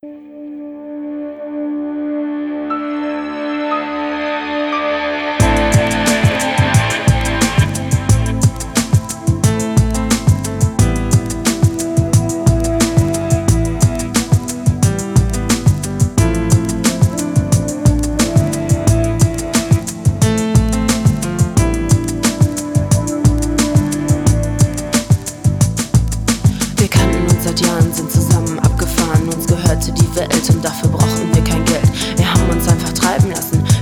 Wir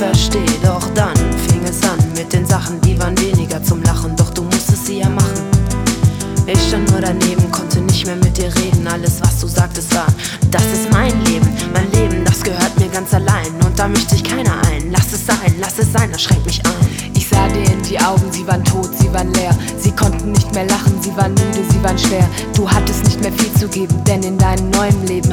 Verstehe. Doch dann fing es an mit den Sachen, die waren weniger zum Lachen. Doch du musstest sie ja machen. Ich stand nur daneben, konnte nicht mehr mit dir reden. Alles, was du sagtest, war, das ist mein Leben. Mein Leben, das gehört mir ganz allein. Und da mischt sich keiner ein. Lass es sein, lass es sein, das schränkt mich ein. Ich sah dir in die Augen, sie waren tot, sie waren leer. Sie konnten nicht mehr lachen, sie waren müde, sie waren schwer. Du hattest nicht mehr viel zu geben, denn in deinem neuen Leben